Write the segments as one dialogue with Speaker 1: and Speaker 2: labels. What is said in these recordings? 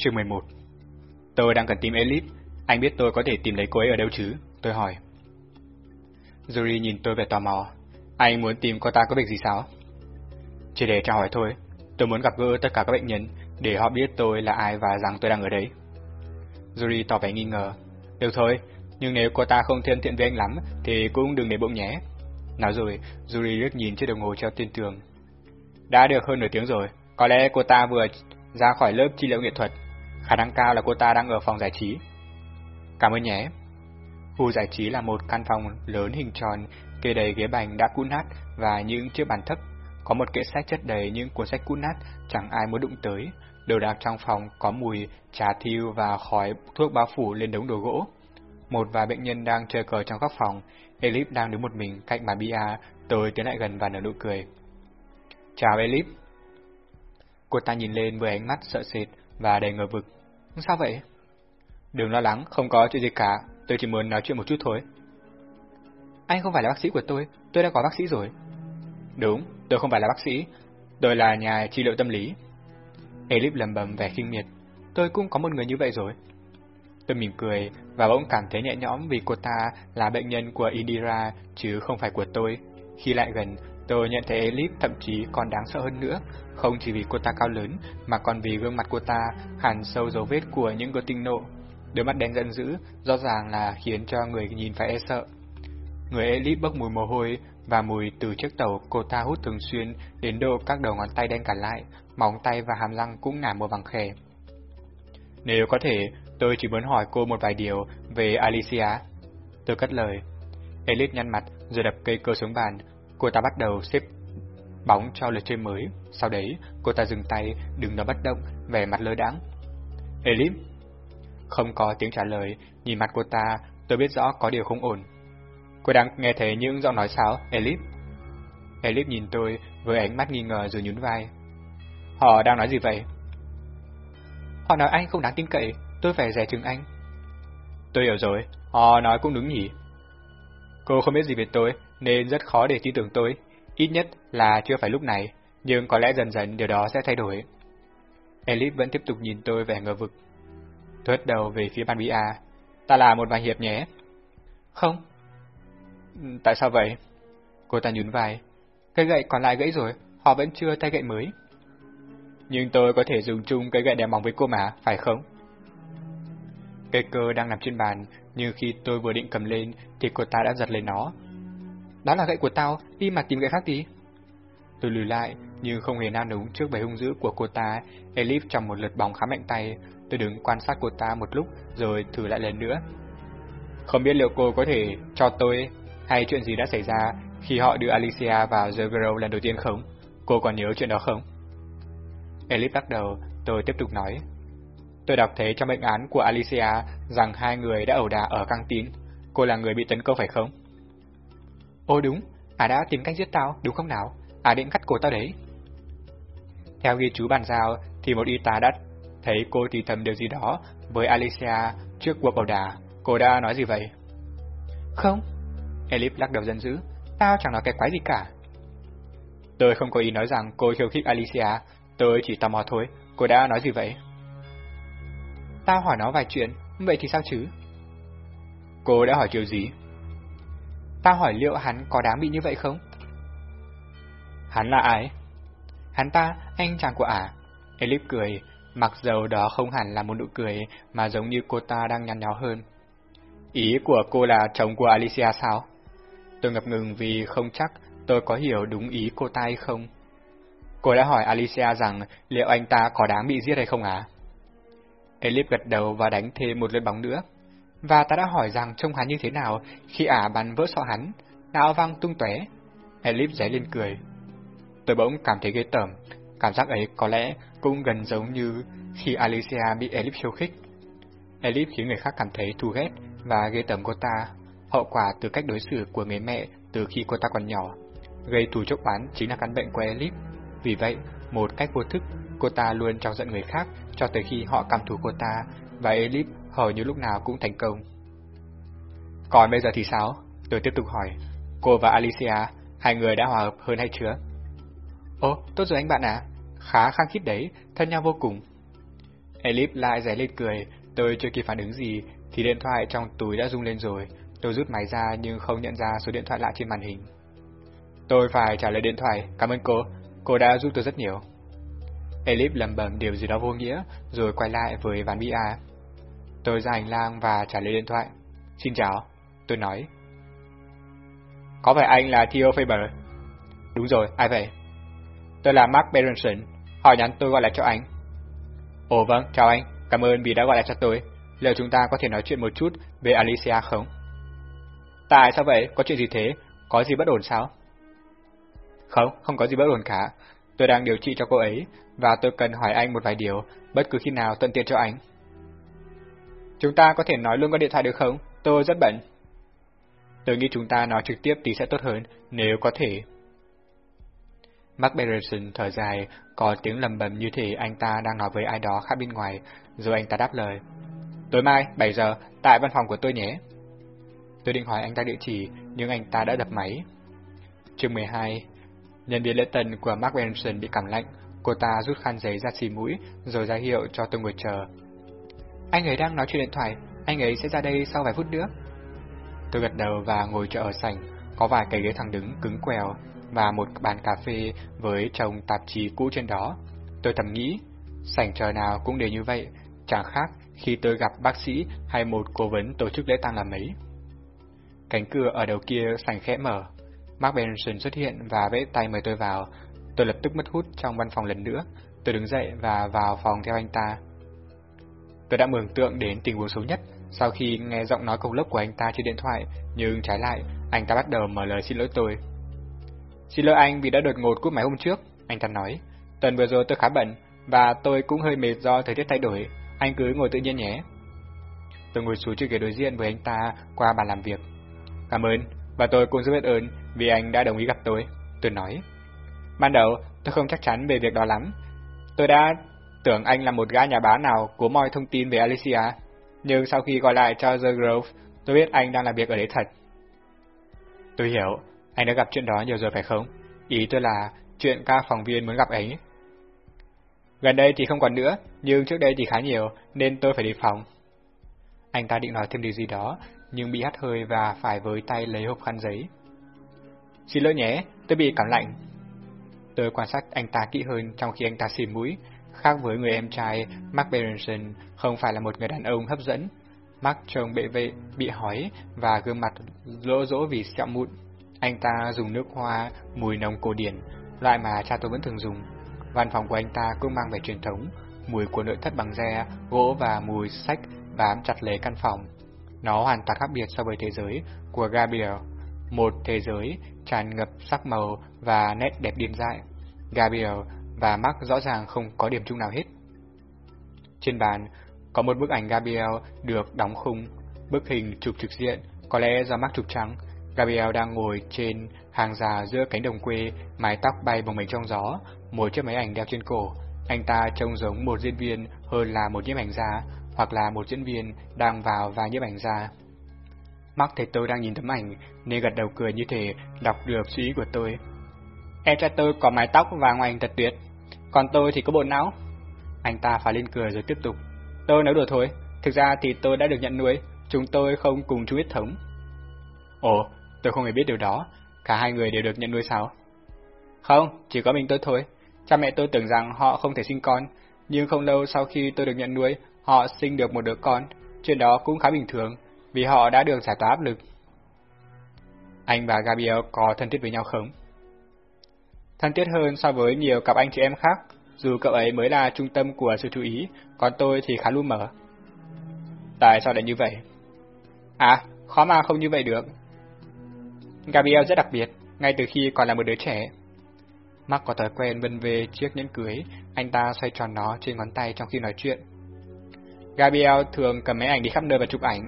Speaker 1: Chương 11 Tôi đang cần tìm Elip, anh biết tôi có thể tìm lấy cô ấy ở đâu chứ? Tôi hỏi. Yuri nhìn tôi vẻ tò mò. Anh muốn tìm cô ta có việc gì sao? Chỉ để tra hỏi thôi, tôi muốn gặp gỡ tất cả các bệnh nhân để họ biết tôi là ai và rằng tôi đang ở đấy. Yuri tỏ vẻ nghi ngờ. Được thôi, nhưng nếu cô ta không thân thiện với anh lắm thì cũng đừng để bụng nhé. Nói rồi, Yuri liếc nhìn chiếc đồng hồ treo trên tường. Đã được hơn nửa tiếng rồi, có lẽ cô ta vừa ra khỏi lớp trị liệu nghệ thuật. Khả năng cao là cô ta đang ở phòng giải trí. Cảm ơn nhé. Khu giải trí là một căn phòng lớn hình tròn, kê đầy ghế bành đã cũ nát và những chiếc bàn thấp. Có một kệ sách chất đầy những cuốn sách cũ nát, chẳng ai muốn đụng tới. Đồ đạc trong phòng có mùi trà thiêu và khói thuốc bao phủ lên đống đồ gỗ. Một vài bệnh nhân đang chơi cờ trong góc phòng. Elip đang đứng một mình cạnh bàn bia, tôi tiến lại gần và nở nụ cười. Chào Elip. Cô ta nhìn lên với ánh mắt sợ sệt và đầy ngờ vực. Sao vậy? Đừng lo lắng, không có chuyện gì cả, tôi chỉ muốn nói chuyện một chút thôi. Anh không phải là bác sĩ của tôi, tôi đã có bác sĩ rồi. Đúng, tôi không phải là bác sĩ, tôi là nhà trị liệu tâm lý. Elip lầm bầm vẻ khinh miệt, tôi cũng có một người như vậy rồi. Tôi mỉm cười và bỗng cảm thấy nhẹ nhõm vì cô ta là bệnh nhân của Indira chứ không phải của tôi. Khi lại gần, tôi nhận thấy Elip thậm chí còn đáng sợ hơn nữa, không chỉ vì cô ta cao lớn mà còn vì gương mặt cô ta hằn sâu dấu vết của những cơn tinh nộ. Đôi mắt đen giận dữ rõ ràng là khiến cho người nhìn phải e sợ. Người Elip bốc mùi mồ hôi và mùi từ chiếc tàu cô ta hút thường xuyên đến độ các đầu ngón tay đen cả lại, móng tay và hàm răng cũng ngả màu vàng khè. Nếu có thể, tôi chỉ muốn hỏi cô một vài điều về Alicia. Tôi cất lời. Elip nhăn mặt rồi đập cây cơ xuống bàn. Cô ta bắt đầu xếp bóng cho lượt chơi mới. Sau đấy, cô ta dừng tay, đứng đó bất động, vẻ mặt lơ đãng. Elip. Không có tiếng trả lời, nhìn mặt cô ta, tôi biết rõ có điều không ổn. Cô đang nghe thấy những giọng nói sao, Elip? Elip nhìn tôi với ánh mắt nghi ngờ rồi nhún vai. Họ đang nói gì vậy? Họ nói anh không đáng tin cậy, tôi phải rẻ chừng anh. Tôi hiểu rồi, họ nói cũng đúng nhỉ. Cô không biết gì về tôi, nên rất khó để tin tưởng tôi, ít nhất là chưa phải lúc này, nhưng có lẽ dần dần điều đó sẽ thay đổi. Elip vẫn tiếp tục nhìn tôi vẻ ngờ vực. Tôi hất đầu về phía bàn bia. Ta là một vài hiệp nhé. Không. Ừ, tại sao vậy? Cô ta nhún vai. Cây gậy còn lại gãy rồi, họ vẫn chưa thay gậy mới. Nhưng tôi có thể dùng chung cây gậy đèn mỏng với cô mà, phải không? Cây cơ đang nằm trên bàn, nhưng khi tôi vừa định cầm lên thì cô ta đã giật lấy nó. Đó là gậy của tao, đi mà tìm gậy khác đi. Tôi lùi lại, nhưng không hề nan đúng trước vẻ hung dữ của cô ta. Elif trong một lượt bóng khá mạnh tay, tôi đứng quan sát cô ta một lúc rồi thử lại lần nữa. Không biết liệu cô có thể cho tôi hay chuyện gì đã xảy ra khi họ đưa Alicia vào The Grove lần đầu tiên không? Cô còn nhớ chuyện đó không? Elif lắc đầu, tôi tiếp tục nói. Tôi đọc thấy trong bệnh án của Alicia rằng hai người đã ẩu đả ở căng tin. Cô là người bị tấn công phải không? Ồ đúng, à đã tìm cách giết tao, đúng không nào? À định cắt cổ tao đấy. Theo ghi chú bàn giao thì một y tá đã thấy cô thì thầm điều gì đó với Alicia trước cuộc ẩu đả. Cô đã nói gì vậy? Không. Elip lắc đầu giận dữ. Tao chẳng nói cái quái gì cả. Tôi không có ý nói rằng cô khiêu khích Alicia, tôi chỉ tò mò thôi. Cô đã nói gì vậy? Tao hỏi nó vài chuyện, vậy thì sao chứ? Cô đã hỏi điều gì? Tao hỏi liệu hắn có đáng bị như vậy không? Hắn là ai? Hắn ta, anh chàng của ả. Elip cười, mặc dầu đó không hẳn là một nụ cười mà giống như cô ta đang nhăn nhó hơn. Ý của cô là chồng của Alicia sao? Tôi ngập ngừng vì không chắc tôi có hiểu đúng ý cô ta hay không. Cô đã hỏi Alicia rằng liệu anh ta có đáng bị giết hay không à? Elip gật đầu và đánh thêm một lượt bóng nữa. Và ta đã hỏi rằng trông hắn như thế nào khi ả bắn vỡ sọ hắn, não văng tung tóe. Elip giấy lên cười. Tôi bỗng cảm thấy ghê tởm, cảm giác ấy có lẽ cũng gần giống như khi Alicia bị Elip khiêu khích. Elip khiến người khác cảm thấy thù ghét và ghê tởm cô ta, hậu quả từ cách đối xử của người mẹ từ khi cô ta còn nhỏ. Gây thù chốc oán chính là căn bệnh của Elip. Vì vậy, một cách vô thức, cô ta luôn trong giận người khác cho tới khi họ cảm thù cô ta, và Elip hầu như lúc nào cũng thành công. Còn bây giờ thì sao? Tôi tiếp tục hỏi. Cô và Alicia, hai người đã hòa hợp hơn hay chưa? Ồ, tốt rồi anh bạn ạ. Khá khăng khít đấy, thân nhau vô cùng. Elip lại ré lên cười, tôi chưa kịp phản ứng gì, thì điện thoại trong túi đã rung lên rồi. Tôi rút máy ra nhưng không nhận ra số điện thoại lạ trên màn hình. Tôi phải trả lời điện thoại, cảm ơn cô, cô đã giúp tôi rất nhiều. Elip lầm bầm điều gì đó vô nghĩa, rồi quay lại với Van bia. Tôi ra hành lang và trả lời điện thoại. Xin chào, tôi nói. Có phải anh là Theo Faber? Đúng rồi, ai vậy? Tôi là Mark Berenson, họ nhắn tôi gọi lại cho anh. Ồ vâng, chào anh, cảm ơn vì đã gọi lại cho tôi. Liệu chúng ta có thể nói chuyện một chút về Alicia không? Tại sao vậy? Có chuyện gì thế? Có gì bất ổn sao? Không, không có gì bất ổn cả. Tôi đang điều trị cho cô ấy, và tôi cần hỏi anh một vài điều, bất cứ khi nào tận tiện cho anh. Chúng ta có thể nói luôn qua điện thoại được không? Tôi rất bận. Tôi nghĩ chúng ta nói trực tiếp thì sẽ tốt hơn, nếu có thể. Mark Berenson thở dài, có tiếng lầm bầm như thể anh ta đang nói với ai đó khác bên ngoài, rồi anh ta đáp lời. Tối mai, 7 giờ, tại văn phòng của tôi nhé. Tôi định hỏi anh ta địa chỉ, nhưng anh ta đã đập máy. Chương 12 Nhân viên lễ tân của Mark Berenson bị cảm lạnh, cô ta rút khăn giấy ra xì mũi, rồi ra hiệu cho tôi ngồi chờ. Anh ấy đang nói chuyện điện thoại, anh ấy sẽ ra đây sau vài phút nữa. Tôi gật đầu và ngồi chờ ở sảnh, có vài cái ghế thẳng đứng cứng quèo và một bàn cà phê với chồng tạp chí cũ trên đó. Tôi thầm nghĩ, sảnh chờ nào cũng đều như vậy, chẳng khác khi tôi gặp bác sĩ hay một cố vấn tổ chức lễ tang là mấy. Cánh cửa ở đầu kia sảnh khẽ mở, Mark Benson xuất hiện và vẫy tay mời tôi vào. Tôi lập tức mất hút trong văn phòng lần nữa. Tôi đứng dậy và vào phòng theo anh ta. Tôi đã mường tượng đến tình huống xấu nhất sau khi nghe giọng nói công lốc của anh ta trên điện thoại, nhưng trái lại, anh ta bắt đầu mở lời xin lỗi tôi. Xin lỗi anh vì đã đột ngột cúp máy hôm trước, anh ta nói. Tuần vừa rồi tôi khá bận, và tôi cũng hơi mệt do thời tiết thay đổi. Anh cứ ngồi tự nhiên nhé. Tôi ngồi xuống chiếc ghế đối diện với anh ta qua bàn làm việc. Cảm ơn, và tôi cũng rất biết ơn vì anh đã đồng ý gặp tôi. Tôi nói. Ban đầu, tôi không chắc chắn về việc đó lắm. Tôi đã tưởng anh là một gã nhà báo nào cố moi thông tin về Alicia, nhưng sau khi gọi lại cho The Grove, tôi biết anh đang làm việc ở đấy thật. Tôi hiểu, anh đã gặp chuyện đó nhiều rồi phải không? Ý tôi là chuyện các phóng viên muốn gặp ấy. Gần đây thì không còn nữa, nhưng trước đây thì khá nhiều, nên tôi phải đề phòng. Anh ta định nói thêm điều gì đó, nhưng bị hắt hơi và phải với tay lấy hộp khăn giấy. Xin lỗi nhé, tôi bị cảm lạnh. Tôi quan sát anh ta kỹ hơn trong khi anh ta xì mũi, khác với người em trai, Mark Berenson không phải là một người đàn ông hấp dẫn. Mark trông bệ vệ, bị hói và gương mặt lỗ rỗ vì sẹo mụn. Anh ta dùng nước hoa, mùi nồng cổ điển, loại mà cha tôi vẫn thường dùng. Văn phòng của anh ta cũng mang về truyền thống, mùi của nội thất bằng da, gỗ và mùi sách bám chặt lấy căn phòng. Nó hoàn toàn khác biệt so với thế giới của Gabriel, một thế giới tràn ngập sắc màu và nét đẹp điên dại. Gabriel và Mark rõ ràng không có điểm chung nào hết. Trên bàn, có một bức ảnh Gabriel được đóng khung, bức hình chụp trực diện, có lẽ do Mark chụp trắng. Gabriel đang ngồi trên hàng già giữa cánh đồng quê, mái tóc bay bồng bềnh trong gió, một chiếc máy ảnh đeo trên cổ. Anh ta trông giống một diễn viên hơn là một nhiếp ảnh gia, hoặc là một diễn viên đang vào vai nhiếp ảnh gia. Mark thấy tôi đang nhìn tấm ảnh, nên gật đầu cười như thể đọc được suy nghĩ của tôi. Em trai tôi có mái tóc và ngoại hình thật tuyệt, còn tôi thì có bộ não. Anh ta phá lên cười rồi tiếp tục. Tôi nói đùa thôi, thực ra thì tôi đã được nhận nuôi, chúng tôi không cùng chung huyết thống. Ồ, tôi không hề biết điều đó, cả hai người đều được nhận nuôi sao? Không, chỉ có mình tôi thôi. Cha mẹ tôi tưởng rằng họ không thể sinh con, nhưng không lâu sau khi tôi được nhận nuôi, họ sinh được một đứa con. Chuyện đó cũng khá bình thường, vì họ đã được giải tỏa áp lực. Anh và Gabriel có thân thiết với nhau không? Thân thiết hơn so với nhiều cặp anh chị em khác, dù cậu ấy mới là trung tâm của sự chú ý, còn tôi thì khá lu mở. Tại sao lại như vậy? À, khó mà không như vậy được. Gabriel rất đặc biệt, ngay từ khi còn là một đứa trẻ. Mark có thói quen vân về chiếc nhẫn cưới, anh ta xoay tròn nó trên ngón tay trong khi nói chuyện. Gabriel thường cầm máy ảnh đi khắp nơi và chụp ảnh.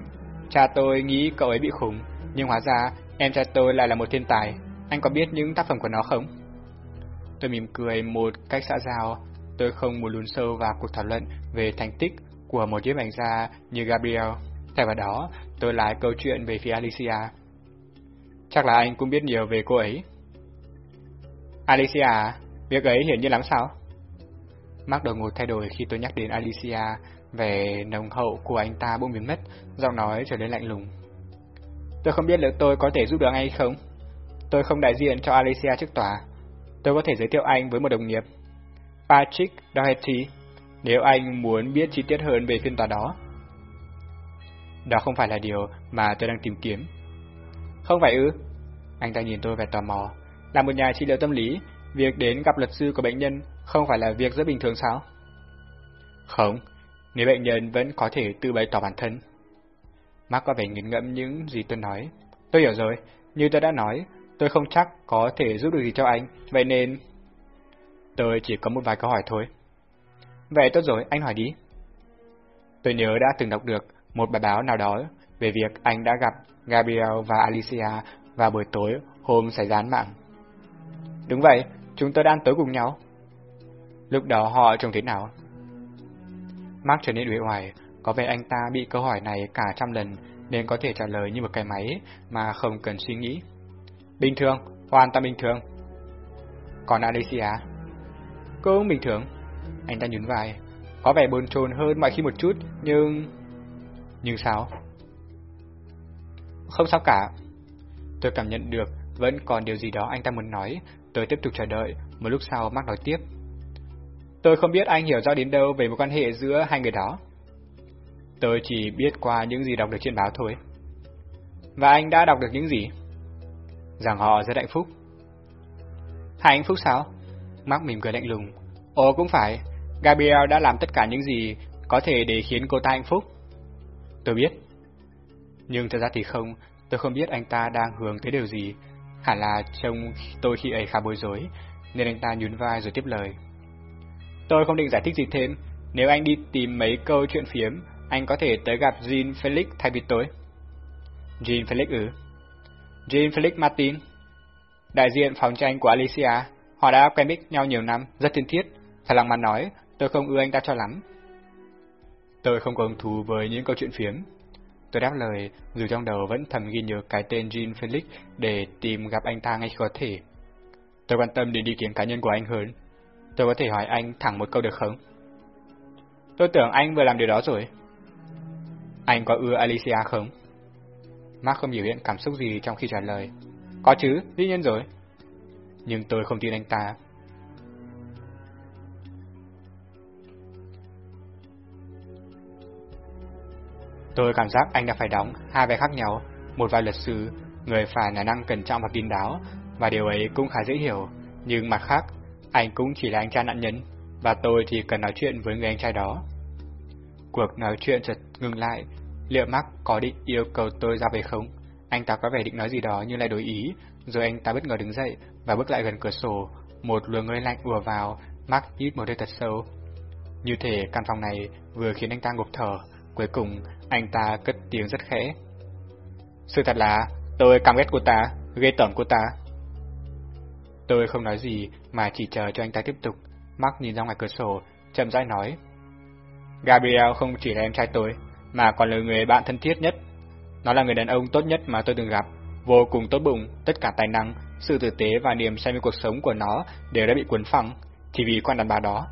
Speaker 1: Cha tôi nghĩ cậu ấy bị khủng, nhưng hóa ra em trai tôi lại là một thiên tài. Anh có biết những tác phẩm của nó không? Tôi mỉm cười một cách xã giao. Tôi không muốn lún sâu vào cuộc thảo luận về thành tích của một nhiếp ảnh gia như Gabriel. Thay vào đó, tôi lái câu chuyện về phía Alicia. Chắc là anh cũng biết nhiều về cô ấy. Alicia, việc ấy hiển nhiên lắm sao? Mark đột ngột thay đổi khi tôi nhắc đến Alicia, về nồng hậu của anh ta bỗng biến mất, giọng nói trở nên lạnh lùng. Tôi không biết liệu tôi có thể giúp được anh hay không. Tôi không đại diện cho Alicia trước tòa. Tôi có thể giới thiệu anh với một đồng nghiệp. Patrick Doherty, nếu anh muốn biết chi tiết hơn về phiên tòa đó. Đó không phải là điều mà tôi đang tìm kiếm. Không phải ư? Anh ta nhìn tôi vẻ tò mò. Là một nhà trị liệu tâm lý, việc đến gặp luật sư của bệnh nhân không phải là việc rất bình thường sao? Không, nếu bệnh nhân vẫn có thể tự bày tỏ bản thân. Mark có vẻ nghiền ngẫm những gì tôi nói. Tôi hiểu rồi, như tôi đã nói, tôi không chắc có thể giúp được gì cho anh, vậy nên... Tôi chỉ có một vài câu hỏi thôi. Vậy tốt rồi, anh hỏi đi. Tôi nhớ đã từng đọc được một bài báo nào đó về việc anh đã gặp Gabriel và Alicia vào buổi tối hôm xảy ra án mạng. Đúng vậy, chúng tôi đang tới cùng nhau. Lúc đó họ trông thế nào? Mark trở nên uể oải, có vẻ anh ta bị câu hỏi này cả trăm lần nên có thể trả lời như một cái máy mà không cần suy nghĩ. Bình thường, hoàn toàn bình thường. Còn Alicia? Cũng bình thường. Anh ta nhún vai. Có vẻ bồn chồn hơn mọi khi một chút, nhưng... Nhưng sao? Không sao cả. Tôi cảm nhận được vẫn còn điều gì đó anh ta muốn nói. Tôi tiếp tục chờ đợi, một lúc sau Mark nói tiếp. Tôi không biết anh hiểu rõ đến đâu về mối quan hệ giữa hai người đó. Tôi chỉ biết qua những gì đọc được trên báo thôi. Và anh đã đọc được những gì? Rằng họ rất hạnh phúc. Hạnh phúc sao? Mark mỉm cười lạnh lùng. Ồ cũng phải, Gabriel đã làm tất cả những gì có thể để khiến cô ta hạnh phúc. Tôi biết. Nhưng thật ra thì không, tôi không biết anh ta đang hướng tới điều gì. Hẳn là trông tôi khi ấy khá bối rối, nên anh ta nhún vai rồi tiếp lời. Tôi không định giải thích gì thêm, nếu anh đi tìm mấy câu chuyện phiếm, anh có thể tới gặp Jean Felix thay vì tôi. Jean Felix ư? Felix Martin, đại diện phòng tranh của Alicia, họ đã quen biết nhau nhiều năm, rất thân thiết, thật lòng mà nói, tôi không ưa anh ta cho lắm. Tôi không có hứng thú với những câu chuyện phiếm. Tôi đáp lời, dù trong đầu vẫn thầm ghi nhớ cái tên Jean Felix để tìm gặp anh ta ngay có thể. Tôi quan tâm đến ý kiến cá nhân của anh hơn. Tôi có thể hỏi anh thẳng một câu được không? Tôi tưởng anh vừa làm điều đó rồi. Anh có ưa Alicia không? Mark không biểu hiện cảm xúc gì trong khi trả lời. Có chứ, dĩ nhiên rồi. Nhưng tôi không tin anh ta. Tôi cảm giác anh đã phải đóng hai vai khác nhau, một vai luật sư, người phải là năng cẩn trọng và kín đáo, và điều ấy cũng khá dễ hiểu, nhưng mặt khác, anh cũng chỉ là anh trai nạn nhân, và tôi thì cần nói chuyện với người anh trai đó. Cuộc nói chuyện chợt ngừng lại, liệu Mark có định yêu cầu tôi ra về không? Anh ta có vẻ định nói gì đó nhưng lại đối ý, rồi anh ta bất ngờ đứng dậy và bước lại gần cửa sổ, một luồng hơi lạnh ùa vào, Mark hít một hơi thật sâu. Như thể căn phòng này vừa khiến anh ta ngục thở, cuối cùng anh ta cất tiếng rất khẽ. Sự thật là tôi căm ghét cô ta, ghê tởm cô ta. Tôi không nói gì mà chỉ chờ cho anh ta tiếp tục. Mark nhìn ra ngoài cửa sổ, chậm rãi nói. Gabriel không chỉ là em trai tôi, mà còn là người bạn thân thiết nhất. Nó là người đàn ông tốt nhất mà tôi từng gặp, vô cùng tốt bụng, tất cả tài năng, sự tử tế và niềm say mê cuộc sống của nó đều đã bị cuốn phăng, chỉ vì con đàn bà đó.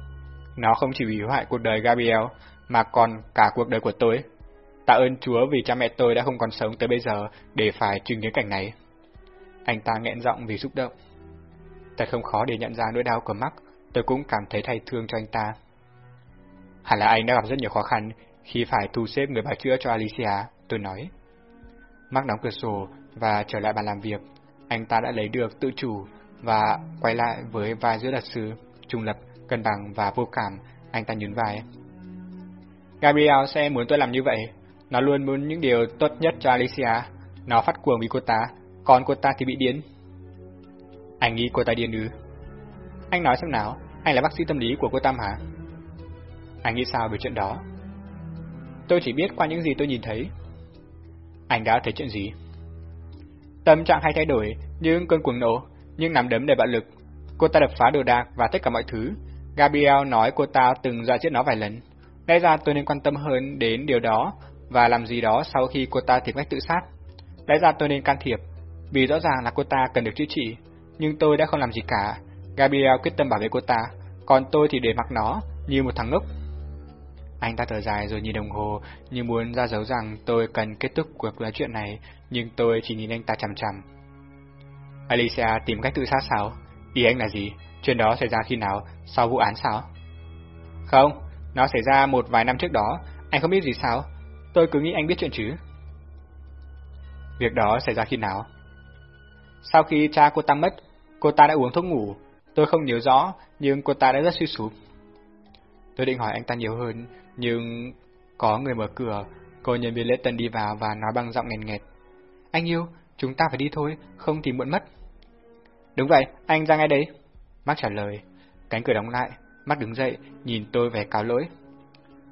Speaker 1: Nó không chỉ hủy hoại cuộc đời Gabriel, mà còn cả cuộc đời của tôi. Tạ ơn Chúa vì cha mẹ tôi đã không còn sống tới bây giờ để phải chứng kiến cảnh này. Anh ta nghẹn giọng vì xúc động. Thật không khó để nhận ra nỗi đau của mắc, tôi cũng cảm thấy thay thương cho anh ta. Hẳn là anh đã gặp rất nhiều khó khăn khi phải thu xếp người bảo chữa cho Alicia, tôi nói. Mark đóng cửa sổ và trở lại bàn làm việc. Anh ta đã lấy được tự chủ và quay lại với vai giữa luật sư, trung lập, cân bằng và vô cảm, anh ta nhún vai. Gabriel sẽ muốn tôi làm như vậy. Nó luôn muốn những điều tốt nhất cho Alicia. Nó phát cuồng vì cô ta, còn cô ta thì bị điên. Anh nghĩ cô ta điên ư? Anh nói xem nào, anh là bác sĩ tâm lý của cô ta hả? Anh nghĩ sao về chuyện đó? Tôi chỉ biết qua những gì tôi nhìn thấy. Anh đã thấy chuyện gì? Tâm trạng hay thay đổi, những cơn cuồng nộ, nhưng nắm đấm đầy bạo lực. Cô ta đập phá đồ đạc và tất cả mọi thứ. Gabriel nói cô ta từng dọa giết nó vài lần. Lẽ ra tôi nên quan tâm hơn đến điều đó và làm gì đó sau khi cô ta tìm cách tự sát. Lẽ ra tôi nên can thiệp, vì rõ ràng là cô ta cần được chữa trị, nhưng tôi đã không làm gì cả. Gabriel quyết tâm bảo vệ cô ta, còn tôi thì để mặc nó, như một thằng ngốc. Anh ta thở dài rồi nhìn đồng hồ, như muốn ra dấu rằng tôi cần kết thúc cuộc nói chuyện này, nhưng tôi chỉ nhìn anh ta chằm chằm. Alicia tìm cách tự sát sao? Ý anh là gì? Chuyện đó xảy ra khi nào? Sau vụ án sao? Không, nó xảy ra một vài năm trước đó, anh không biết gì sao? Tôi cứ nghĩ anh biết chuyện chứ. Việc đó xảy ra khi nào? Sau khi cha cô ta mất, cô ta đã uống thuốc ngủ. Tôi không nhớ rõ, nhưng cô ta đã rất suy sụp. Tôi định hỏi anh ta nhiều hơn, nhưng có người mở cửa, cô nhân viên lễ tân đi vào và nói bằng giọng nghẹn nghẹt. Anh yêu, chúng ta phải đi thôi, không thì muộn mất. Đúng vậy, anh ra ngay đấy. Mark trả lời. Cánh cửa đóng lại, Mark đứng dậy, nhìn tôi vẻ cáo lỗi.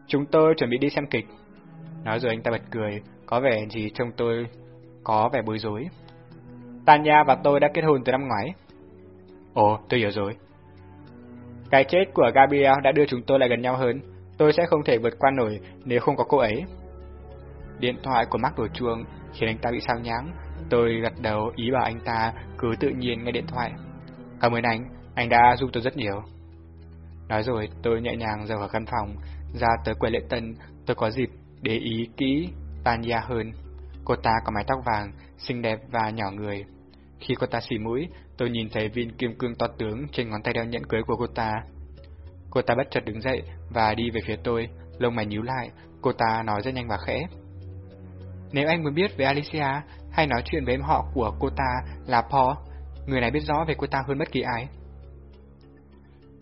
Speaker 1: Chúng tôi chuẩn bị đi xem kịch. Nói rồi anh ta bật cười, có vẻ gì trông tôi có vẻ bối rối. Tanya và tôi đã kết hôn từ năm ngoái. Ồ, tôi hiểu rồi. Cái chết của Gabriel đã đưa chúng tôi lại gần nhau hơn. Tôi sẽ không thể vượt qua nổi nếu không có cô ấy. Điện thoại của Mark đổ chuông khiến anh ta bị sao nhãng. Tôi gật đầu ý bảo anh ta cứ tự nhiên nghe điện thoại. Cảm ơn anh, anh đã giúp tôi rất nhiều. Nói rồi tôi nhẹ nhàng rời khỏi căn phòng, ra tới quầy lễ tân, tôi có dịp để ý kỹ Tanya hơn. Cô ta có mái tóc vàng, xinh đẹp và nhỏ người. Khi cô ta xì mũi, tôi nhìn thấy viên kim cương to tướng trên ngón tay đeo nhẫn cưới của cô ta. Cô ta bất chợt đứng dậy và đi về phía tôi, lông mày nhíu lại, cô ta nói rất nhanh và khẽ. Nếu anh muốn biết về Alicia, hay nói chuyện với em họ của cô ta là Paul, người này biết rõ về cô ta hơn bất kỳ ai.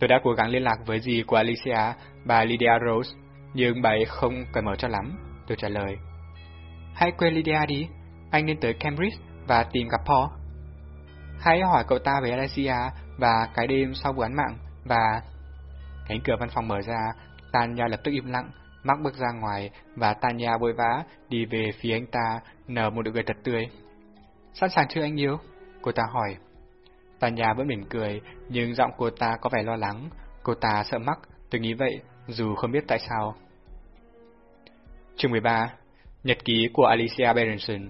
Speaker 1: Tôi đã cố gắng liên lạc với dì của Alicia, bà Lydia Rose, nhưng bà ấy không cởi mở cho lắm, tôi trả lời. Hãy quên Lydia đi, anh nên tới Cambridge và tìm gặp Paul. Hãy hỏi cậu ta về Alicia và cái đêm sau vụ án mạng và... Cánh cửa văn phòng mở ra, Tanya lập tức im lặng, Mark bước ra ngoài và Tanya vội vã đi về phía anh ta, nở một nụ cười thật tươi. Sẵn sàng chưa anh yêu? Cô ta hỏi. Tanya vẫn mỉm cười, nhưng giọng cô ta có vẻ lo lắng. Cô ta sợ mắc, tôi nghĩ vậy, dù không biết tại sao. Chương 13 Nhật ký của Alicia Berenson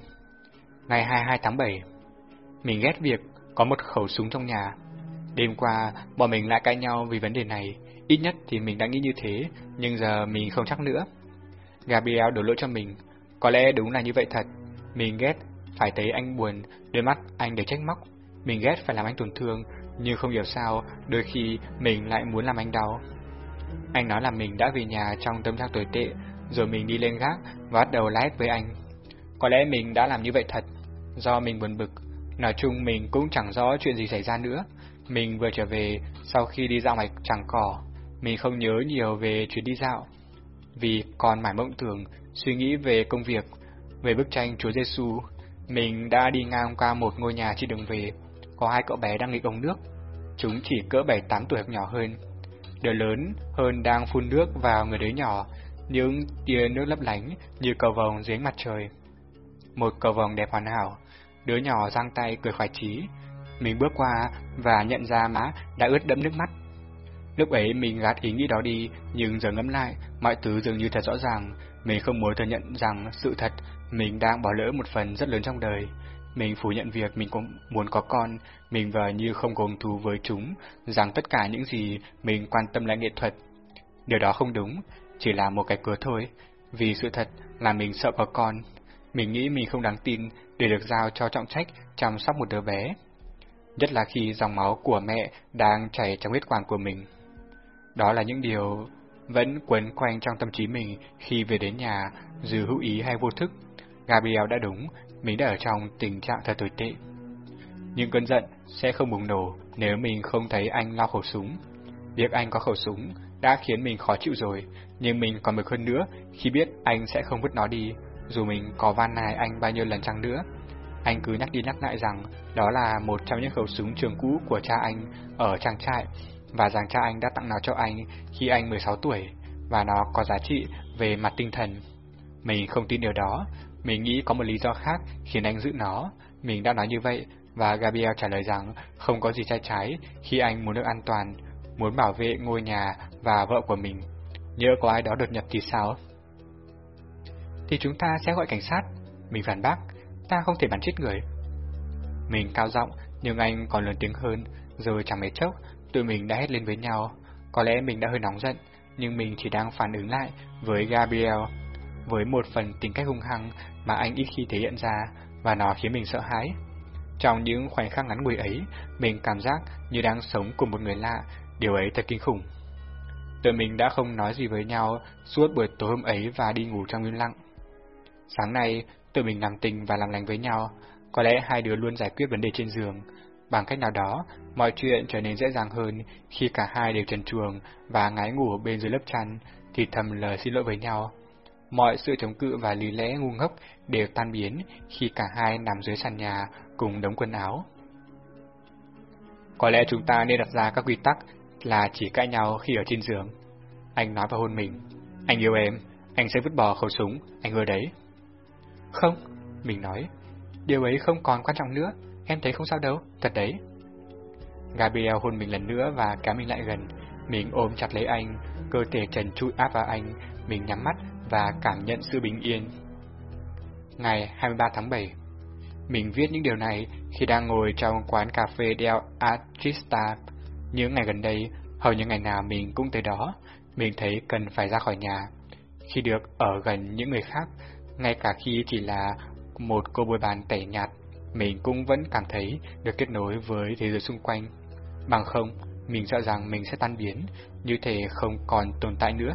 Speaker 1: Ngày 22 tháng 7 Mình ghét việc có một khẩu súng trong nhà. Đêm qua, bọn mình lại cãi nhau vì vấn đề này. Ít nhất thì mình đã nghĩ như thế, nhưng giờ mình không chắc nữa. Gabriel đổ lỗi cho mình. Có lẽ đúng là như vậy thật. Mình ghét phải thấy anh buồn, đôi mắt anh để trách móc. Mình ghét phải làm anh tổn thương, nhưng không hiểu sao, đôi khi mình lại muốn làm anh đau. Anh nói là mình đã về nhà trong tâm trạng tồi tệ, rồi mình đi lên gác và bắt đầu lái với anh. Có lẽ mình đã làm như vậy thật, do mình buồn bực. Nói chung mình cũng chẳng rõ chuyện gì xảy ra nữa. Mình vừa trở về sau khi đi dạo ngoài chẳng cỏ. Mình không nhớ nhiều về chuyến đi dạo. Vì còn mải mộng tưởng, suy nghĩ về công việc, về bức tranh Chúa Giêsu, mình đã đi ngang qua một ngôi nhà trên đường về. Có hai cậu bé đang nghịch ống nước. Chúng chỉ cỡ 7-8 tuổi hoặc nhỏ hơn. Đứa lớn hơn đang phun nước vào người đứa nhỏ, những tia nước lấp lánh như cầu vồng dưới mặt trời. Một cầu vồng đẹp hoàn hảo, đứa nhỏ giang tay cười khoái chí. Mình bước qua và nhận ra má đã ướt đẫm nước mắt. Lúc ấy mình gạt ý nghĩ đó đi, nhưng giờ ngẫm lại, mọi thứ dường như thật rõ ràng. Mình không muốn thừa nhận rằng sự thật mình đang bỏ lỡ một phần rất lớn trong đời. Mình phủ nhận việc mình cũng muốn có con, mình vờ như không có thú với chúng, rằng tất cả những gì mình quan tâm là nghệ thuật. Điều đó không đúng, chỉ là một cái cớ thôi, vì sự thật là mình sợ có con. Mình nghĩ mình không đáng tin để được giao cho trọng trách chăm sóc một đứa bé. Nhất là khi dòng máu của mẹ đang chảy trong huyết quản của mình. Đó là những điều vẫn quấn quanh trong tâm trí mình khi về đến nhà, dù hữu ý hay vô thức. Gabriel đã đúng, mình đã ở trong tình trạng thật tồi tệ. Nhưng cơn giận sẽ không bùng nổ nếu mình không thấy anh lao khẩu súng. Việc anh có khẩu súng đã khiến mình khó chịu rồi, nhưng mình còn mực hơn nữa khi biết anh sẽ không vứt nó đi, dù mình có van nài anh bao nhiêu lần chăng nữa. Anh cứ nhắc đi nhắc lại rằng đó là một trong những khẩu súng trường cũ của cha anh ở trang trại, và rằng cha anh đã tặng nó cho anh khi anh 16 tuổi, và nó có giá trị về mặt tinh thần. Mình không tin điều đó, mình nghĩ có một lý do khác khiến anh giữ nó. Mình đã nói như vậy, và Gabriel trả lời rằng không có gì sai trái khi anh muốn được an toàn, muốn bảo vệ ngôi nhà và vợ của mình. Nhớ có ai đó đột nhập thì sao? Thì chúng ta sẽ gọi cảnh sát. Mình phản bác, ta không thể bắn chết người. Mình cao giọng, nhưng anh còn lớn tiếng hơn, rồi chẳng mấy chốc, tụi mình đã hét lên với nhau. Có lẽ mình đã hơi nóng giận, nhưng mình chỉ đang phản ứng lại với Gabriel, với một phần tính cách hung hăng mà anh ít khi thể hiện ra, và nó khiến mình sợ hãi. Trong những khoảnh khắc ngắn ngủi ấy, mình cảm giác như đang sống cùng một người lạ, điều ấy thật kinh khủng. Tụi mình đã không nói gì với nhau suốt buổi tối hôm ấy và đi ngủ trong im lặng. Sáng nay, tụi mình làm tình và làm lành với nhau, có lẽ hai đứa luôn giải quyết vấn đề trên giường. Bằng cách nào đó, mọi chuyện trở nên dễ dàng hơn khi cả hai đều trần truồng và ngái ngủ bên dưới lớp chăn, thì thầm lời xin lỗi với nhau. Mọi sự chống cự và lý lẽ ngu ngốc đều tan biến khi cả hai nằm dưới sàn nhà cùng đống quần áo. Có lẽ chúng ta nên đặt ra các quy tắc là chỉ cãi nhau khi ở trên giường. Anh nói vào hôn mình. Anh yêu em, anh sẽ vứt bỏ khẩu súng, anh hứa đấy. Không, mình nói. Điều ấy không còn quan trọng nữa, em thấy không sao đâu, thật đấy. Gabriel hôn mình lần nữa và kéo mình lại gần. Mình ôm chặt lấy anh, cơ thể trần trụi áp vào anh, mình nhắm mắt và cảm nhận sự bình yên. Ngày 23 tháng 7 Mình viết những điều này khi đang ngồi trong quán cà phê Del Artista. Những ngày gần đây, hầu như ngày nào mình cũng tới đó, mình thấy cần phải ra khỏi nhà. Khi được ở gần những người khác, ngay cả khi chỉ là một cô bồi bàn tẻ nhạt, mình cũng vẫn cảm thấy được kết nối với thế giới xung quanh. Bằng không, mình sợ rằng mình sẽ tan biến, như thể không còn tồn tại nữa.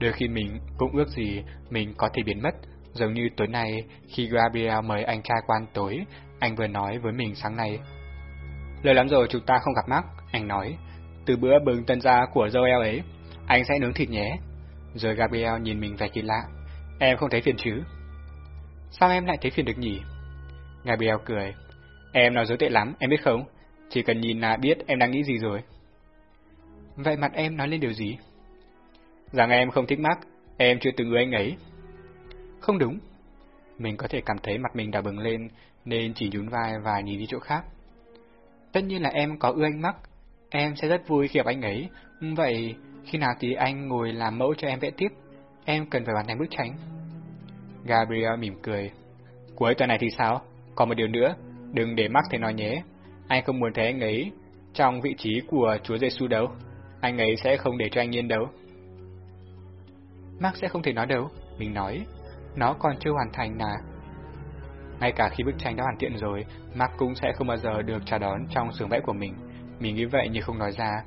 Speaker 1: Đôi khi mình cũng ước gì mình có thể biến mất, giống như tối nay khi Gabriel mời anh trai quan tối, anh vừa nói với mình sáng nay. Lời lắm rồi chúng ta không gặp mắt, anh nói. Từ bữa bừng tân gia của Joel ấy, anh sẽ nướng thịt nhé. Rồi Gabriel nhìn mình vẻ kỳ lạ. Em không thấy phiền chứ? Sao em lại thấy phiền được nhỉ? Ngài Bèo cười. Em nói dối tệ lắm, em biết không? Chỉ cần nhìn là biết em đang nghĩ gì rồi. Vậy mặt em nói lên điều gì? Rằng em không thích mắc, em chưa từng ưa anh ấy. Không đúng. Mình có thể cảm thấy mặt mình đã bừng lên, nên chỉ nhún vai và nhìn đi chỗ khác. Tất nhiên là em có ưa anh mắc. em sẽ rất vui khi gặp anh ấy. Vậy, khi nào thì anh ngồi làm mẫu cho em vẽ tiếp, em cần phải hoàn thành bức tranh. Gabriel mỉm cười. Cuối tuần này thì sao? Còn một điều nữa, đừng để Mark thấy nói nhé. Anh không muốn thấy anh ấy trong vị trí của Chúa Giêsu đâu. Anh ấy sẽ không để cho anh yên đâu. Mark sẽ không thể nói đâu, mình nói. Nó còn chưa hoàn thành nà. Ngay cả khi bức tranh đã hoàn thiện rồi, Mark cũng sẽ không bao giờ được chào đón trong sườn vẽ của mình. Mình nghĩ vậy nhưng không nói ra.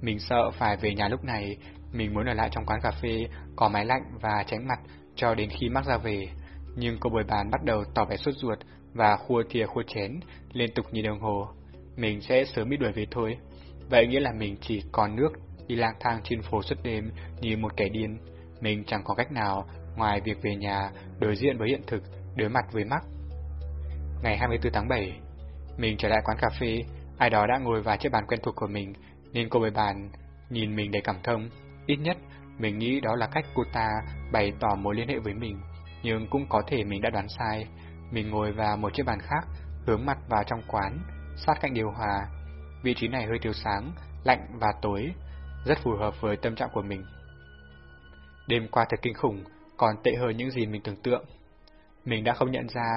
Speaker 1: Mình sợ phải về nhà lúc này, mình muốn ở lại trong quán cà phê, có máy lạnh và tránh mặt cho đến khi mắc ra về. Nhưng cô bồi bàn bắt đầu tỏ vẻ sốt ruột và khua thìa khua chén, liên tục nhìn đồng hồ. Mình sẽ sớm bị đuổi về thôi. Vậy nghĩa là mình chỉ còn nước đi lang thang trên phố suốt đêm như một kẻ điên. Mình chẳng có cách nào ngoài việc về nhà đối diện với hiện thực, đối mặt với mắt. Ngày 24 tháng 7, mình trở lại quán cà phê, ai đó đã ngồi vào chiếc bàn quen thuộc của mình, nên cô bồi bàn nhìn mình đầy cảm thông. Ít nhất, mình nghĩ đó là cách cô ta bày tỏ mối liên hệ với mình, nhưng cũng có thể mình đã đoán sai. Mình ngồi vào một chiếc bàn khác, hướng mặt vào trong quán, sát cạnh điều hòa. Vị trí này hơi thiếu sáng, lạnh và tối, rất phù hợp với tâm trạng của mình. Đêm qua thật kinh khủng, còn tệ hơn những gì mình tưởng tượng. Mình đã không nhận ra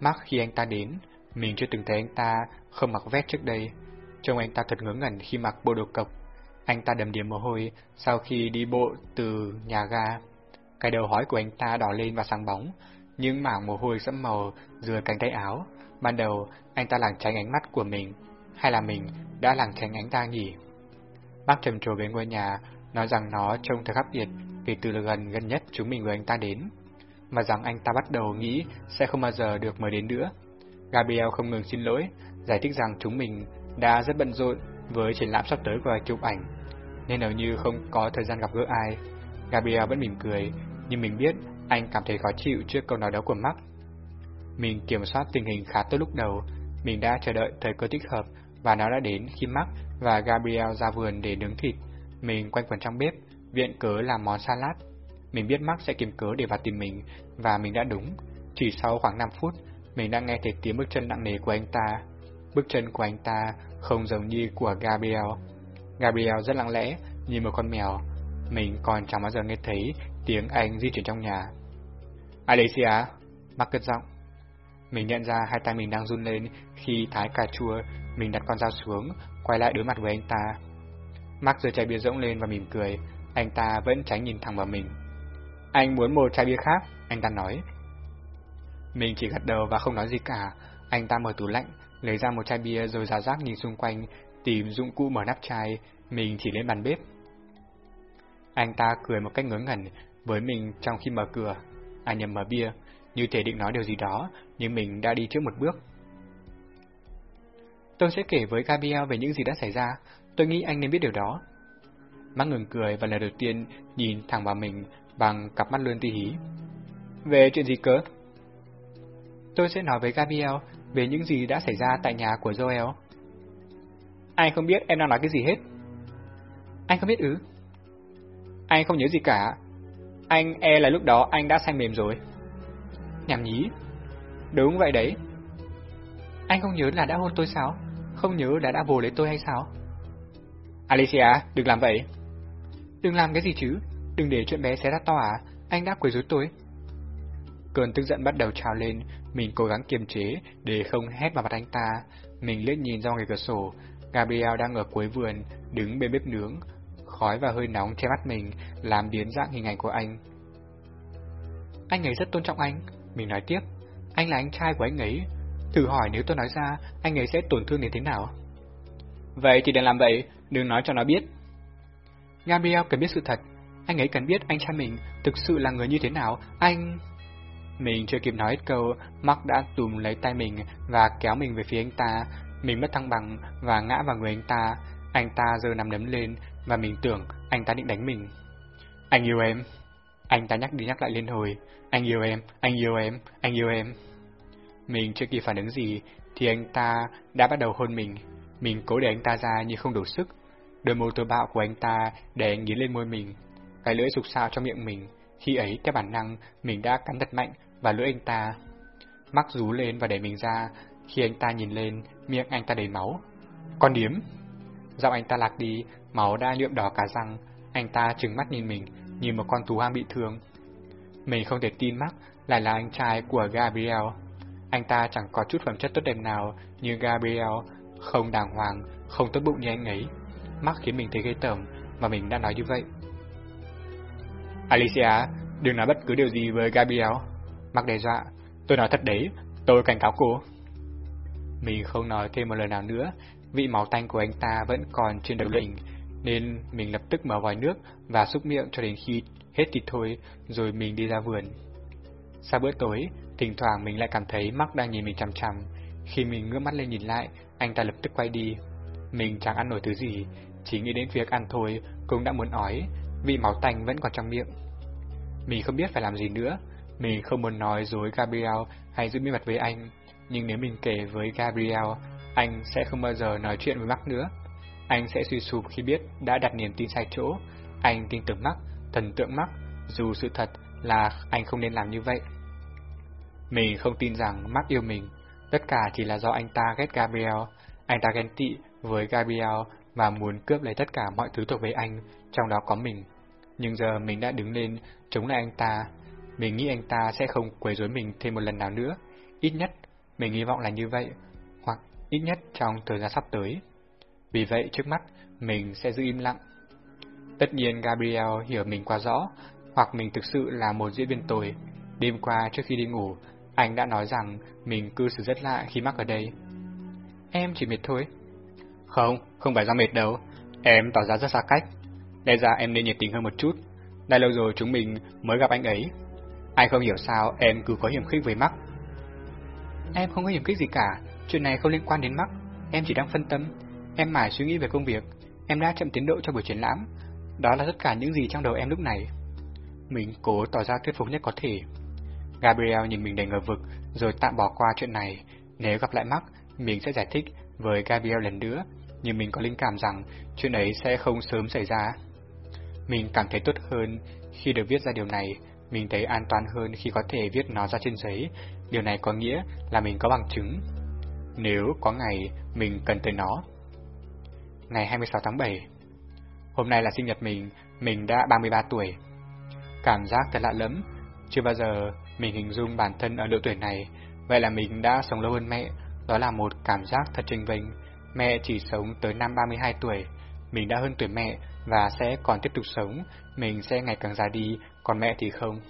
Speaker 1: Mark khi anh ta đến, mình chưa từng thấy anh ta không mặc vest trước đây. Trông anh ta thật ngớ ngẩn khi mặc bộ đồ cộc. Anh ta đầm đìa mồ hôi sau khi đi bộ từ nhà ga. Cái đầu hói của anh ta đỏ lên và sáng bóng, những mảng mồ hôi sẫm màu dưới cánh tay áo. Ban đầu, anh ta lảng tránh ánh mắt của mình, hay là mình đã lảng tránh ánh ta nhỉ? Bác trầm trồ về ngôi nhà, nói rằng nó trông thật khác biệt vì từ gần gần nhất chúng mình với anh ta đến, mà rằng anh ta bắt đầu nghĩ sẽ không bao giờ được mời đến nữa. Gabriel không ngừng xin lỗi, giải thích rằng chúng mình đã rất bận rộn với triển lãm sắp tới của chụp ảnh, nên hầu như không có thời gian gặp gỡ ai. Gabriel vẫn mỉm cười, nhưng mình biết anh cảm thấy khó chịu trước câu nói đó của Mark. Mình kiểm soát tình hình khá tốt lúc đầu, mình đã chờ đợi thời cơ thích hợp và nó đã đến khi Mark và Gabriel ra vườn để nướng thịt. Mình quanh quẩn trong bếp, viện cớ làm món salad. Mình biết Mark sẽ kiếm cớ để vào tìm mình, và mình đã đúng. Chỉ sau khoảng 5 phút, mình đã nghe thấy tiếng bước chân nặng nề của anh ta. Bước chân của anh ta không giống như của Gabriel. Gabriel rất lặng lẽ, như một con mèo. Mình còn chẳng bao giờ nghe thấy tiếng anh di chuyển trong nhà. Alicia, Mark cất giọng. Mình nhận ra hai tay mình đang run lên khi thái cà chua, mình đặt con dao xuống, quay lại đối mặt với anh ta. Mark giơ chai bia rỗng lên và mỉm cười, anh ta vẫn tránh nhìn thẳng vào mình. Anh muốn một chai bia khác, anh ta nói. Mình chỉ gật đầu và không nói gì cả, anh ta mở tủ lạnh, lấy ra một chai bia rồi giả giác nhìn xung quanh, tìm dụng cụ mở nắp chai, mình chỉ lên bàn bếp. Anh ta cười một cách ngớ ngẩn với mình trong khi mở cửa. Anh nhầm mở bia, như thể định nói điều gì đó, nhưng mình đã đi trước một bước. Tôi sẽ kể với Gabriel về những gì đã xảy ra, tôi nghĩ anh nên biết điều đó. Mắt ngừng cười và lần đầu tiên nhìn thẳng vào mình bằng cặp mắt lươn ti hí. Về chuyện gì cơ? Tôi sẽ nói với Gabriel về những gì đã xảy ra tại nhà của Joel. Anh không biết em đang nói cái gì hết. Anh không biết ư? Anh không nhớ gì cả. Anh e là lúc đó anh đã say mềm rồi. Nhảm nhí. Đúng vậy đấy. Anh không nhớ là đã hôn tôi sao? Không nhớ là đã vồ lấy tôi hay sao? Alicia, đừng làm vậy. Đừng làm cái gì chứ? Đừng để chuyện bé xé ra to à? Anh đã quấy rối tôi. Cơn tức giận bắt đầu trào lên, mình cố gắng kiềm chế để không hét vào mặt anh ta. Mình liếc nhìn ra ngoài cửa sổ, Gabriel đang ở cuối vườn, đứng bên bếp nướng. Khói và hơi nóng che mắt mình, làm biến dạng hình ảnh của anh. Anh ấy rất tôn trọng anh, mình nói tiếp. Anh là anh trai của anh ấy. Thử hỏi nếu tôi nói ra, anh ấy sẽ tổn thương đến thế nào? Vậy thì đừng làm vậy, đừng nói cho nó biết. Gabriel cần biết sự thật. Anh ấy cần biết anh trai mình thực sự là người như thế nào. Anh... Mình chưa kịp nói hết câu, Mark đã tùm lấy tay mình và kéo mình về phía anh ta. Mình mất thăng bằng và ngã vào người anh ta. Anh ta giơ nằm đấm lên và mình tưởng anh ta định đánh mình. Anh yêu em. Anh ta nhắc đi nhắc lại liên hồi. Anh yêu em, anh yêu em, anh yêu em. Mình chưa kịp phản ứng gì thì anh ta đã bắt đầu hôn mình. Mình cố để anh ta ra nhưng không đủ sức. Đôi môi tơ bạo của anh ta để nghiến lên môi mình. Cái lưỡi sục sao trong miệng mình. Khi ấy, theo bản năng, mình đã cắn thật mạnh và lưỡi anh ta. Mắc rú lên và đẩy mình ra. Khi anh ta nhìn lên, miệng anh ta đầy máu. Con điếm! Giọng anh ta lạc đi, máu đã nhuộm đỏ cả răng. Anh ta trừng mắt nhìn mình, như một con thú hoang bị thương. Mình không thể tin mắc lại là anh trai của Gabriel. Anh ta chẳng có chút phẩm chất tốt đẹp nào như Gabriel, không đàng hoàng, không tốt bụng như anh ấy. mắc khiến mình thấy ghê tởm, mà mình đã nói như vậy. Alicia, đừng nói bất cứ điều gì với Gabriel. Mark đe dọa. Dạ, tôi nói thật đấy, tôi cảnh cáo cô. Mình không nói thêm một lời nào nữa, vị máu tanh của anh ta vẫn còn trên đầu mình, nên mình lập tức mở vòi nước và xúc miệng cho đến khi hết thịt thôi, rồi mình đi ra vườn. Sau bữa tối, thỉnh thoảng mình lại cảm thấy Mark đang nhìn mình chằm chằm. Khi mình ngước mắt lên nhìn lại, anh ta lập tức quay đi. Mình chẳng ăn nổi thứ gì, chỉ nghĩ đến việc ăn thôi cũng đã muốn ói, vị máu tanh vẫn còn trong miệng. Mình không biết phải làm gì nữa, mình không muốn nói dối Gabriel hay giữ bí mật với anh, nhưng nếu mình kể với Gabriel, anh sẽ không bao giờ nói chuyện với Mark nữa. Anh sẽ suy sụp khi biết đã đặt niềm tin sai chỗ. Anh tin tưởng Mark, thần tượng Mark, dù sự thật là anh không nên làm như vậy. Mình không tin rằng Mark yêu mình, tất cả chỉ là do anh ta ghét Gabriel. Anh ta ghen tị với Gabriel và muốn cướp lấy tất cả mọi thứ thuộc về anh, trong đó có mình. Nhưng giờ mình đã đứng lên chống lại anh ta. Mình nghĩ anh ta sẽ không quấy rối mình thêm một lần nào nữa. Ít nhất, mình hy vọng là như vậy, hoặc ít nhất trong thời gian sắp tới. Vì vậy trước mắt, mình sẽ giữ im lặng. Tất nhiên Gabriel hiểu mình quá rõ, hoặc mình thực sự là một diễn viên tồi. Đêm qua trước khi đi ngủ, anh đã nói rằng mình cư xử rất lạ khi mắc ở đây. Em chỉ mệt thôi. Không, không phải do mệt đâu. Em tỏ ra rất xa cách. Lẽ ra em nên nhiệt tình hơn một chút. Đã lâu rồi chúng mình mới gặp anh ấy. ai không hiểu sao em cứ có hiểm khích với Mắc. Em không có hiểm khích gì cả. Chuyện này không liên quan đến Mắc. Em chỉ đang phân tâm. Em mải suy nghĩ về công việc. Em đã chậm tiến độ cho buổi triển lãm. Đó là tất cả những gì trong đầu em lúc này. Mình cố tỏ ra thuyết phục nhất có thể. Gabriel nhìn mình đầy ngờ vực, rồi tạm bỏ qua chuyện này. Nếu gặp lại Mark, mình sẽ giải thích với Gabriel lần nữa, nhưng mình có linh cảm rằng chuyện ấy sẽ không sớm xảy ra. Mình cảm thấy tốt hơn khi được viết ra điều này, mình thấy an toàn hơn khi có thể viết nó ra trên giấy, điều này có nghĩa là mình có bằng chứng. Nếu có ngày mình cần tới nó. Ngày 26 tháng 7 Hôm nay là sinh nhật mình, mình đã 33 tuổi. Cảm giác thật lạ lắm, chưa bao giờ mình hình dung bản thân ở độ tuổi này, vậy là mình đã sống lâu hơn mẹ, đó là một cảm giác thật trình vinh. Mẹ chỉ sống tới năm 32 tuổi, mình đã hơn tuổi mẹ và sẽ còn tiếp tục sống, mình sẽ ngày càng già đi, còn mẹ thì không.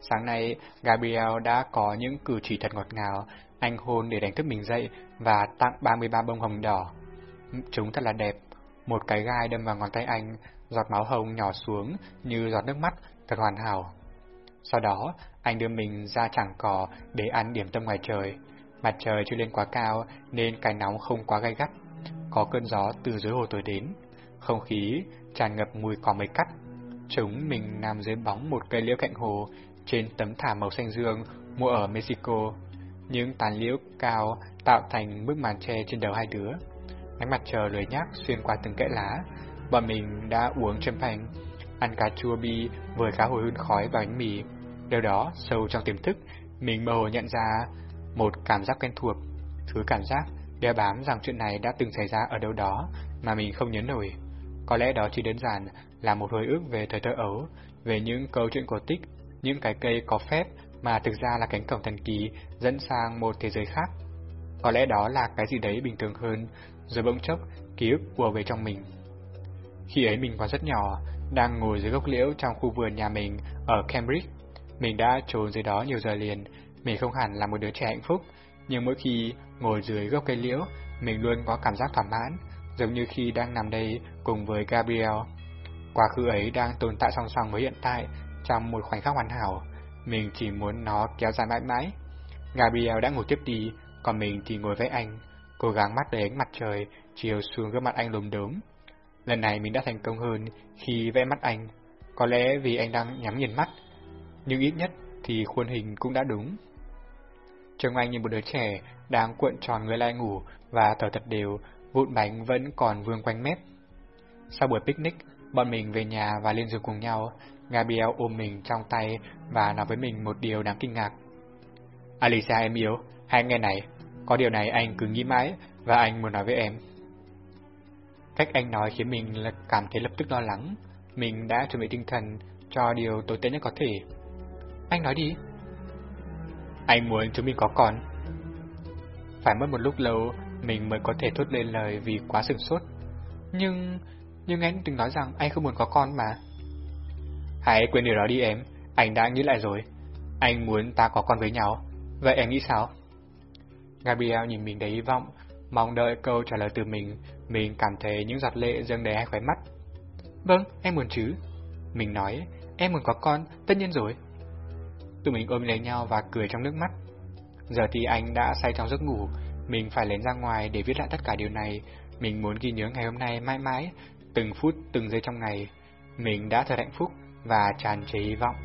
Speaker 1: Sáng nay, Gabriel đã có những cử chỉ thật ngọt ngào, anh hôn để đánh thức mình dậy và tặng 33 bông hồng đỏ. Chúng thật là đẹp, một cái gai đâm vào ngón tay anh, giọt máu hồng nhỏ xuống như giọt nước mắt, thật hoàn hảo. Sau đó, anh đưa mình ra chẳng cỏ để ăn điểm tâm ngoài trời. Mặt trời chưa lên quá cao nên cái nóng không quá gay gắt. Có cơn gió từ dưới hồ thổi đến. Không khí tràn ngập mùi cỏ mây cắt. Chúng mình nằm dưới bóng một cây liễu cạnh hồ trên tấm thảm màu xanh dương mua ở Mexico. Những tàn liễu cao tạo thành bức màn tre trên đầu hai đứa. Ánh mặt trời lười nhác xuyên qua từng kẽ lá. Bọn mình đã uống châm phanh, ăn cà chua bi với cá hồi hun khói và bánh mì. Điều đó, sâu trong tiềm thức, mình mơ hồ nhận ra một cảm giác quen thuộc, thứ cảm giác đeo bám rằng chuyện này đã từng xảy ra ở đâu đó mà mình không nhớ nổi. Có lẽ đó chỉ đơn giản là một hồi ức về thời thơ ấu, về những câu chuyện cổ tích, những cái cây có phép mà thực ra là cánh cổng thần kỳ dẫn sang một thế giới khác. Có lẽ đó là cái gì đấy bình thường hơn, rồi bỗng chốc ký ức ùa về trong mình. Khi ấy mình còn rất nhỏ, đang ngồi dưới gốc liễu trong khu vườn nhà mình ở Cambridge. Mình đã trốn dưới đó nhiều giờ liền, mình không hẳn là một đứa trẻ hạnh phúc, nhưng mỗi khi ngồi dưới gốc cây liễu, mình luôn có cảm giác thỏa mãn, giống như khi đang nằm đây cùng với Gabriel. Quá khứ ấy đang tồn tại song song với hiện tại trong một khoảnh khắc hoàn hảo, mình chỉ muốn nó kéo dài mãi mãi. Gabriel đã ngủ tiếp đi, còn mình thì ngồi với anh, cố gắng mắt đầy ánh mặt trời chiều xuống gương mặt anh lùm đốm. Lần này mình đã thành công hơn khi vẽ mắt anh, có lẽ vì anh đang nhắm nhìn mắt, nhưng ít nhất thì khuôn hình cũng đã đúng. Trông anh như một đứa trẻ đang cuộn tròn người lai ngủ và thở thật đều, vụn bánh vẫn còn vương quanh mép. Sau buổi picnic, bọn mình về nhà và lên giường cùng nhau. Gabriel ôm mình trong tay và nói với mình một điều đáng kinh ngạc. Alicia em yêu, hãy nghe này, có điều này anh cứ nghĩ mãi và anh muốn nói với em. Cách anh nói khiến mình cảm thấy lập tức lo lắng. Mình đã chuẩn bị tinh thần cho điều tồi tệ nhất có thể. Anh nói đi. Anh muốn chúng mình có con. Phải mất một lúc lâu, mình mới có thể thốt lên lời vì quá sửng sốt. Nhưng... nhưng anh từng nói rằng anh không muốn có con mà. Hãy quên điều đó đi em, anh đã nghĩ lại rồi. Anh muốn ta có con với nhau. Vậy em nghĩ sao? Gabriel nhìn mình đầy hy vọng, mong đợi câu trả lời từ mình. Mình cảm thấy những giọt lệ dâng đầy hai khóe mắt. Vâng, em muốn chứ. Mình nói, em muốn có con, tất nhiên rồi. Tụi mình ôm lấy nhau và cười trong nước mắt. Giờ thì anh đã say trong giấc ngủ, mình phải lên ra ngoài để viết lại tất cả điều này. Mình muốn ghi nhớ ngày hôm nay mãi mãi, từng phút từng giây trong ngày. Mình đã thật hạnh phúc và tràn trề hy vọng.